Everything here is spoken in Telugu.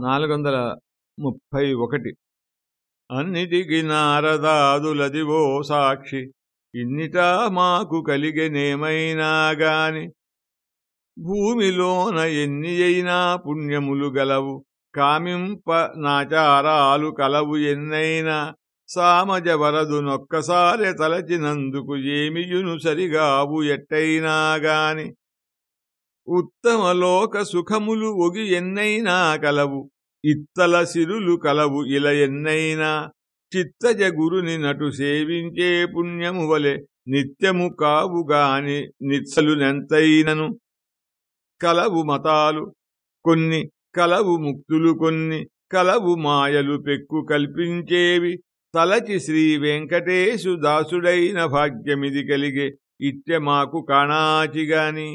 నాలుగు వందల ముప్పై ఒకటి. అన్నిటికి నారదాదులదివో సాక్షి. ఇన్నిటా మాకు కలిగెనేమైనా గాని. భూమిలోన ఎన్ని అయినా పుణ్యములు గలవు. కామింప నాచారాలు కలవు ఎన్నైనా. సామజ వరదునొక్కసారి తలచినందుకు ఏమియును సరిగావు ఎట్టయినా గాని. ఉత్తమలోక సుఖములు ఒగి ఎన్నైనా కలవు ఇత్తల సిరులు కలవు ఇల ఎన్నైనా. చిత్తజ గురుని నటు సేవించే పుణ్యము వలె నిత్యము కావుగాని నిత్సలునెంతైనను కలవు మతాలు కొన్ని కలవు ముక్తులు కొన్ని కలవు మాయలు పెక్కు కల్పించేవి. తలచి శ్రీ వెంకటేశు దాసుడైన భాగ్యమిది కలిగే ఇట్టె మాకు కాణాచిగాని.